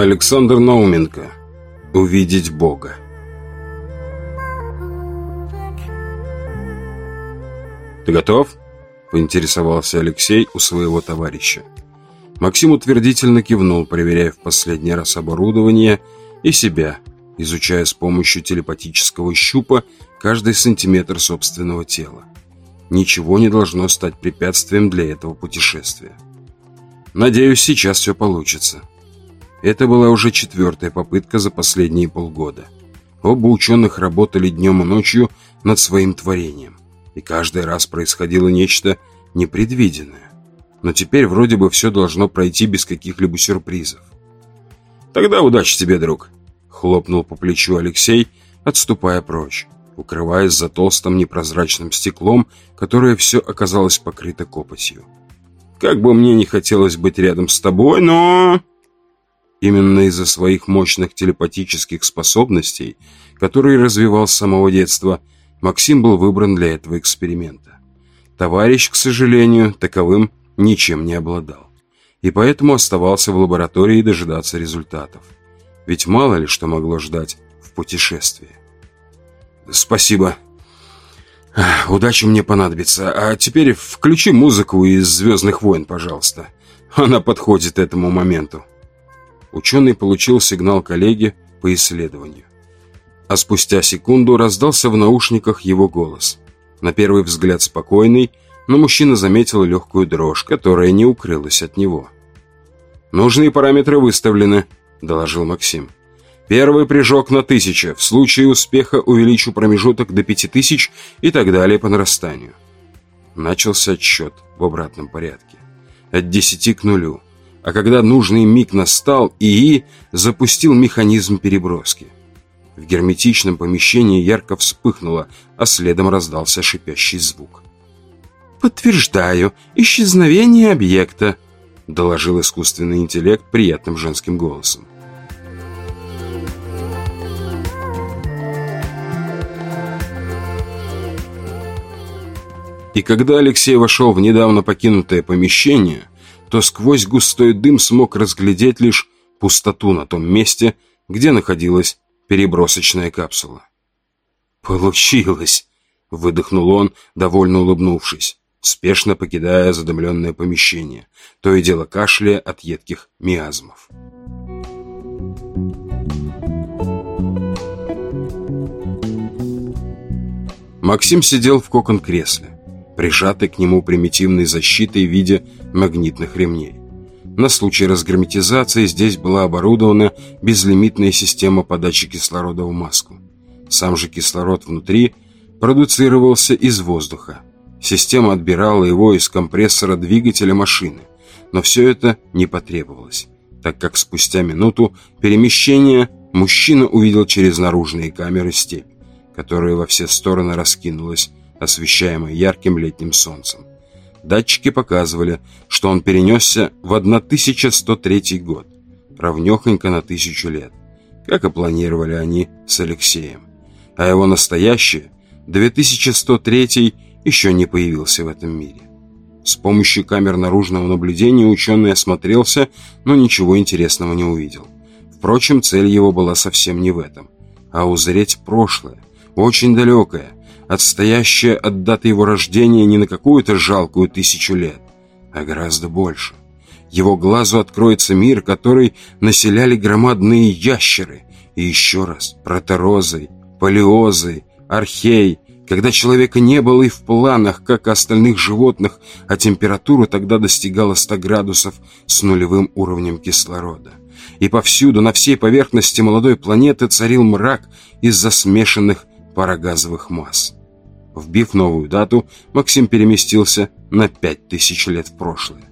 Александр Науменко. Увидеть Бога. «Ты готов?» – поинтересовался Алексей у своего товарища. Максим утвердительно кивнул, проверяя в последний раз оборудование и себя, изучая с помощью телепатического щупа каждый сантиметр собственного тела. Ничего не должно стать препятствием для этого путешествия. Надеюсь, сейчас все получится. Это была уже четвертая попытка за последние полгода. Оба ученых работали днем и ночью над своим творением. И каждый раз происходило нечто непредвиденное. Но теперь вроде бы все должно пройти без каких-либо сюрпризов. «Тогда удачи тебе, друг!» Хлопнул по плечу Алексей, отступая прочь, укрываясь за толстым непрозрачным стеклом, которое все оказалось покрыто копотью. «Как бы мне не хотелось быть рядом с тобой, но...» Именно из-за своих мощных телепатических способностей, которые развивал с самого детства, Максим был выбран для этого эксперимента. Товарищ, к сожалению, таковым ничем не обладал. И поэтому оставался в лаборатории дожидаться результатов. Ведь мало ли что могло ждать в путешествии. «Спасибо. Удачи мне понадобится. А теперь включи музыку из «Звездных войн», пожалуйста. Она подходит этому моменту». Ученый получил сигнал коллеги по исследованию. А спустя секунду раздался в наушниках его голос. На первый взгляд спокойный, но мужчина заметил легкую дрожь, которая не укрылась от него. «Нужные параметры выставлены», – доложил Максим. «Первый прыжок на тысяча. В случае успеха увеличу промежуток до пяти тысяч и так далее по нарастанию». Начался отсчет в обратном порядке. От десяти к нулю а когда нужный миг настал, ИИ запустил механизм переброски. В герметичном помещении ярко вспыхнуло, а следом раздался шипящий звук. «Подтверждаю, исчезновение объекта», — доложил искусственный интеллект приятным женским голосом. И когда Алексей вошел в недавно покинутое помещение, то сквозь густой дым смог разглядеть лишь пустоту на том месте, где находилась перебросочная капсула. «Получилось!» — выдохнул он, довольно улыбнувшись, спешно покидая задымленное помещение, то и дело кашляя от едких миазмов. Максим сидел в кокон-кресле прижатой к нему примитивной защитой в виде магнитных ремней. На случай разгерметизации здесь была оборудована безлимитная система подачи кислорода в маску. Сам же кислород внутри продуцировался из воздуха. Система отбирала его из компрессора двигателя машины, но все это не потребовалось, так как спустя минуту перемещения мужчина увидел через наружные камеры степь, которая во все стороны раскинулась освещаемой ярким летним солнцем. Датчики показывали, что он перенесся в 1103 год, равнехонько на тысячу лет, как и планировали они с Алексеем. А его настоящее, 2103 еще не появился в этом мире. С помощью камер наружного наблюдения ученый осмотрелся, но ничего интересного не увидел. Впрочем, цель его была совсем не в этом, а узреть прошлое, очень далекое, отстоящая от даты его рождения не на какую-то жалкую тысячу лет, а гораздо больше. Его глазу откроется мир, который населяли громадные ящеры, и еще раз протерозы, палеозы, архей, когда человека не было и в планах, как и остальных животных, а температура тогда достигала 100 градусов с нулевым уровнем кислорода. И повсюду, на всей поверхности молодой планеты царил мрак из-за смешанных парогазовых масс. Вбив новую дату, Максим переместился на пять тысяч лет в прошлое,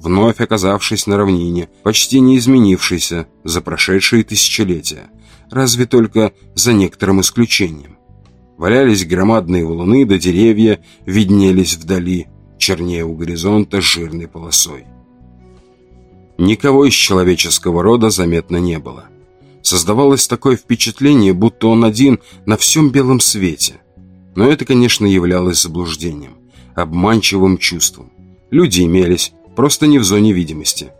вновь оказавшись на равнине, почти не изменившейся за прошедшие тысячелетия, разве только за некоторым исключением. Валялись громадные валуны, да деревья виднелись вдали, чернее у горизонта жирной полосой. Никого из человеческого рода заметно не было. Создавалось такое впечатление, будто он один на всем белом свете. Но это, конечно, являлось заблуждением, обманчивым чувством. Люди имелись, просто не в зоне видимости.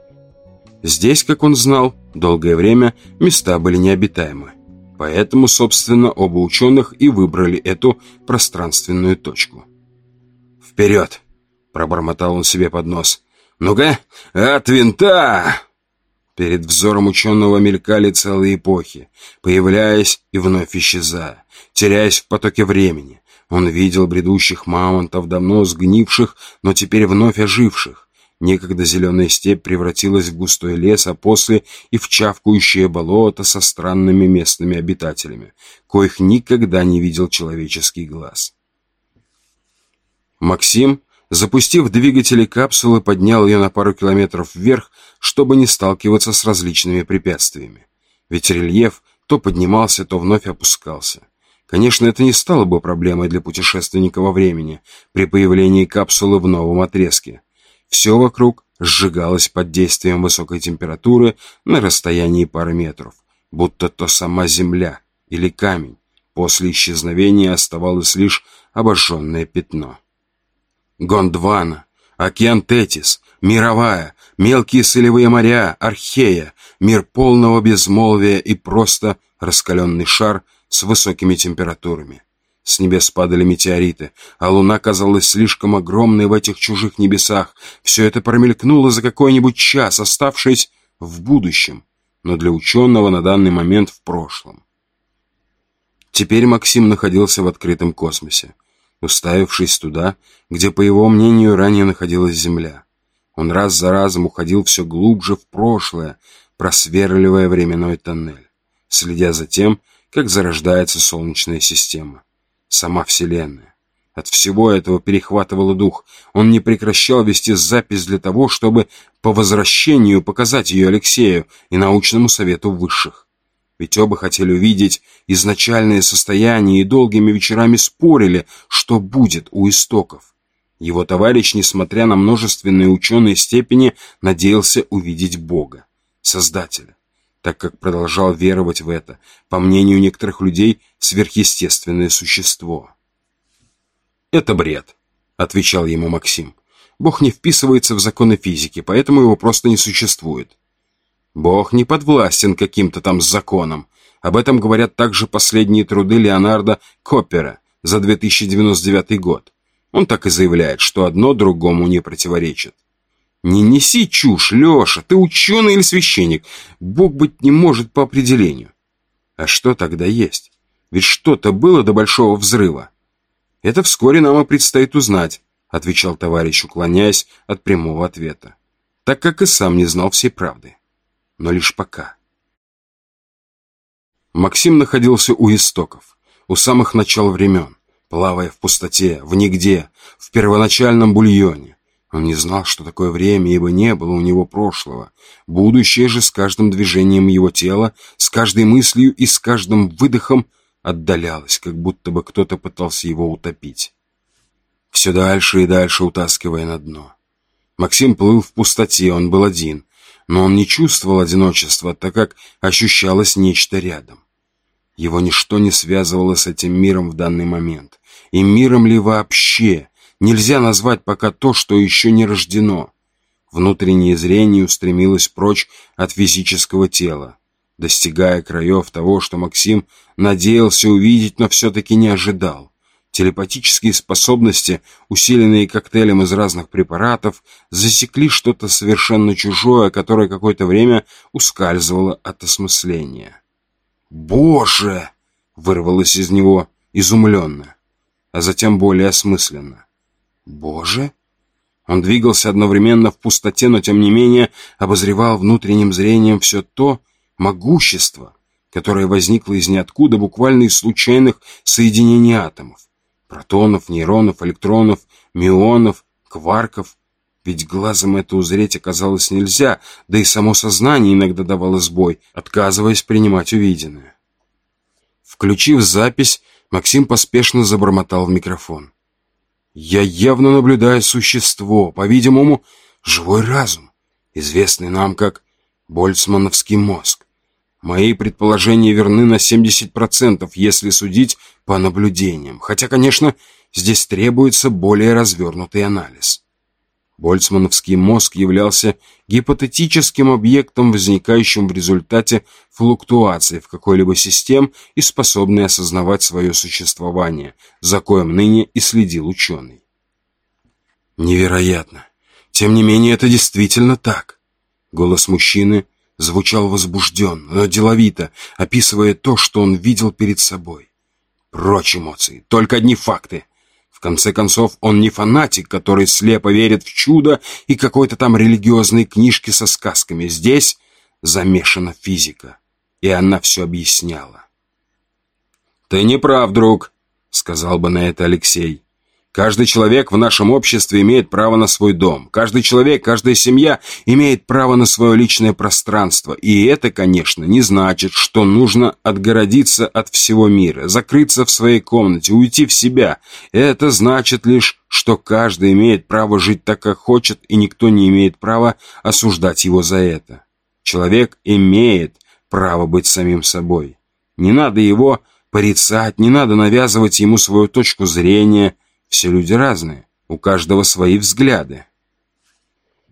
Здесь, как он знал, Долгое время места были необитаемы. Поэтому, собственно, оба ученых и выбрали эту пространственную точку. «Вперед!» — пробормотал он себе под нос. «Ну-ка, от винта!» Перед взором ученого мелькали целые эпохи, появляясь и вновь исчезая, теряясь в потоке времени. Он видел бредущих мамонтов, давно сгнивших, но теперь вновь оживших. Некогда зеленая степь превратилась в густой лес, а после и в чавкающее болото со странными местными обитателями, коих никогда не видел человеческий глаз. Максим, запустив двигатели капсулы, поднял ее на пару километров вверх, чтобы не сталкиваться с различными препятствиями. Ведь рельеф то поднимался, то вновь опускался. Конечно, это не стало бы проблемой для путешественника во времени при появлении капсулы в новом отрезке. Все вокруг сжигалось под действием высокой температуры на расстоянии пары метров, будто то сама земля или камень. После исчезновения оставалось лишь обожженное пятно. Гондвана, океан Тетис, мировая, мелкие солевые моря, Архея, мир полного безмолвия и просто раскаленный шар с высокими температурами. С небес падали метеориты, а луна казалась слишком огромной в этих чужих небесах. Все это промелькнуло за какой-нибудь час, оставшись в будущем, но для ученого на данный момент в прошлом. Теперь Максим находился в открытом космосе, уставившись туда, где, по его мнению, ранее находилась Земля. Он раз за разом уходил все глубже в прошлое, просверливая временной тоннель, следя за тем, как зарождается Солнечная система сама Вселенная. От всего этого перехватывало дух. Он не прекращал вести запись для того, чтобы по возвращению показать ее Алексею и научному совету высших. Ведь оба хотели увидеть изначальное состояние и долгими вечерами спорили, что будет у истоков. Его товарищ, несмотря на множественные ученые степени, надеялся увидеть Бога, Создателя так как продолжал веровать в это, по мнению некоторых людей, сверхъестественное существо. «Это бред», — отвечал ему Максим. «Бог не вписывается в законы физики, поэтому его просто не существует». «Бог не подвластен каким-то там законам. Об этом говорят также последние труды Леонардо Коппера за 2099 год. Он так и заявляет, что одно другому не противоречит. «Не неси чушь, Леша, ты ученый или священник? Бог быть не может по определению». «А что тогда есть? Ведь что-то было до большого взрыва». «Это вскоре нам и предстоит узнать», — отвечал товарищ, уклоняясь от прямого ответа, так как и сам не знал всей правды. Но лишь пока. Максим находился у истоков, у самых начал времен, плавая в пустоте, в нигде, в первоначальном бульоне, он не знал, что такое время, ибо не было у него прошлого. Будущее же с каждым движением его тела, с каждой мыслью и с каждым выдохом отдалялось, как будто бы кто-то пытался его утопить. Все дальше и дальше утаскивая на дно. Максим плыл в пустоте, он был один, но он не чувствовал одиночества, так как ощущалось нечто рядом. Его ничто не связывало с этим миром в данный момент. И миром ли вообще? Нельзя назвать пока то, что еще не рождено. Внутреннее зрение устремилось прочь от физического тела, достигая краев того, что Максим надеялся увидеть, но все-таки не ожидал. Телепатические способности, усиленные коктейлем из разных препаратов, засекли что-то совершенно чужое, которое какое-то время ускальзывало от осмысления. «Боже!» — вырвалось из него изумленно, а затем более осмысленно. Боже! Он двигался одновременно в пустоте, но тем не менее обозревал внутренним зрением все то могущество, которое возникло из ниоткуда буквально из случайных соединений атомов. Протонов, нейронов, электронов, мионов, кварков. Ведь глазом это узреть оказалось нельзя, да и само сознание иногда давало сбой, отказываясь принимать увиденное. Включив запись, Максим поспешно забормотал в микрофон. Я явно наблюдаю существо, по-видимому, живой разум, известный нам как Больцмановский мозг. Мои предположения верны на 70%, если судить по наблюдениям, хотя, конечно, здесь требуется более развернутый анализ. Больцмановский мозг являлся гипотетическим объектом, возникающим в результате флуктуации в какой-либо систем и способный осознавать свое существование, за коем ныне и следил ученый. Невероятно. Тем не менее, это действительно так. Голос мужчины звучал возбужденно, но деловито, описывая то, что он видел перед собой. Прочь эмоции, только одни факты конце концов, он не фанатик, который слепо верит в чудо и какой-то там религиозной книжки со сказками. Здесь замешана физика, и она все объясняла. «Ты не прав, друг», — сказал бы на это Алексей. Каждый человек в нашем обществе имеет право на свой дом. Каждый человек, каждая семья имеет право на свое личное пространство. И это, конечно, не значит, что нужно отгородиться от всего мира, закрыться в своей комнате, уйти в себя. Это значит лишь, что каждый имеет право жить так, как хочет, и никто не имеет права осуждать его за это. Человек имеет право быть самим собой. Не надо его порицать, не надо навязывать ему свою точку зрения – все люди разные, у каждого свои взгляды.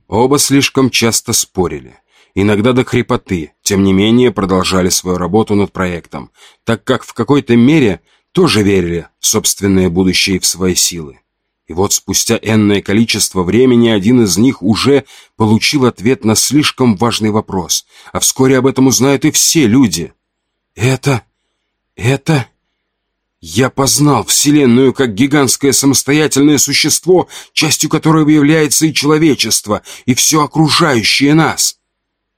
Оба слишком часто спорили, иногда до хрипоты, тем не менее продолжали свою работу над проектом, так как в какой-то мере тоже верили в собственное будущее и в свои силы. И вот спустя энное количество времени один из них уже получил ответ на слишком важный вопрос, а вскоре об этом узнают и все люди. «Это... это...» Я познал Вселенную как гигантское самостоятельное существо, частью которого является и человечество, и все окружающее нас.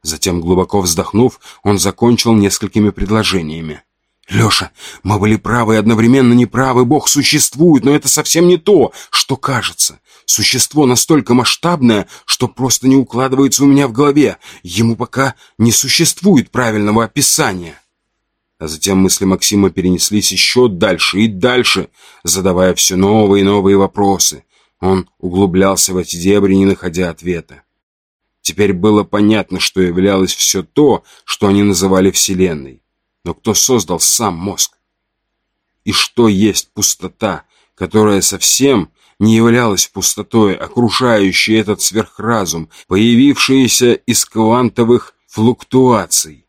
Затем, глубоко вздохнув, он закончил несколькими предложениями. «Леша, мы были правы и одновременно неправы. Бог существует, но это совсем не то, что кажется. Существо настолько масштабное, что просто не укладывается у меня в голове. Ему пока не существует правильного описания». А затем мысли Максима перенеслись еще дальше и дальше, задавая все новые и новые вопросы. Он углублялся в эти дебри, не находя ответа. Теперь было понятно, что являлось все то, что они называли Вселенной. Но кто создал сам мозг? И что есть пустота, которая совсем не являлась пустотой, окружающей этот сверхразум, появившийся из квантовых флуктуаций?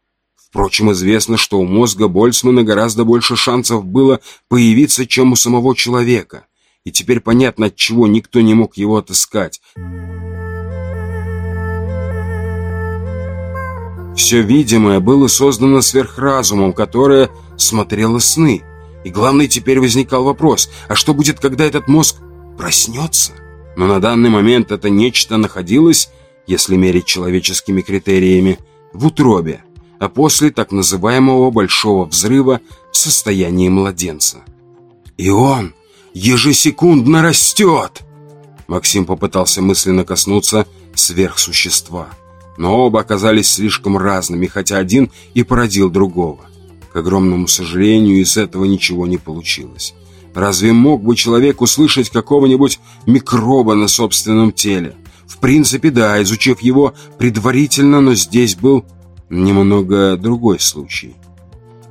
Впрочем, известно, что у мозга Больцмана гораздо больше шансов было появиться, чем у самого человека. И теперь понятно, от чего никто не мог его отыскать. Все видимое было создано сверхразумом, которое смотрело сны. И главный теперь возникал вопрос, а что будет, когда этот мозг проснется? Но на данный момент это нечто находилось, если мерить человеческими критериями, в утробе а после так называемого большого взрыва в состоянии младенца. И он ежесекундно растет! Максим попытался мысленно коснуться сверхсущества, но оба оказались слишком разными, хотя один и породил другого. К огромному сожалению, из этого ничего не получилось. Разве мог бы человек услышать какого-нибудь микроба на собственном теле? В принципе, да, изучив его предварительно, но здесь был немного другой случай.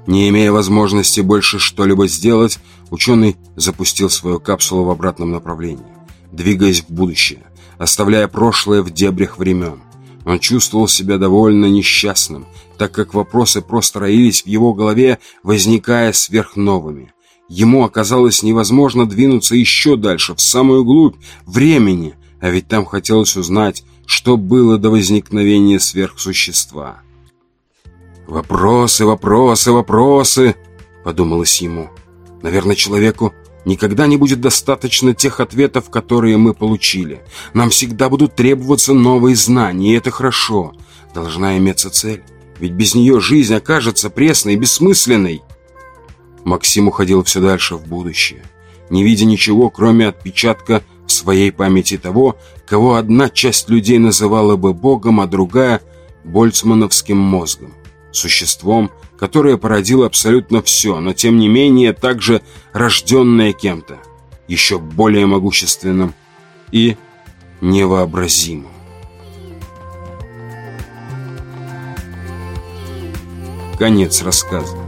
Не имея возможности больше что-либо сделать, ученый запустил свою капсулу в обратном направлении, двигаясь в будущее, оставляя прошлое в дебрях времен. Он чувствовал себя довольно несчастным, так как вопросы просто роились в его голове, возникая сверхновыми. Ему оказалось невозможно двинуться еще дальше, в самую глубь времени, а ведь там хотелось узнать, что было до возникновения сверхсущества. «Вопросы, вопросы, вопросы!» — подумалось ему. «Наверное, человеку никогда не будет достаточно тех ответов, которые мы получили. Нам всегда будут требоваться новые знания, и это хорошо. Должна иметься цель, ведь без нее жизнь окажется пресной и бессмысленной». Максим уходил все дальше в будущее, не видя ничего, кроме отпечатка в своей памяти того, кого одна часть людей называла бы Богом, а другая – больцмановским мозгом существом, которое породило абсолютно все, но тем не менее также рожденное кем-то, еще более могущественным и невообразимым. Конец рассказа.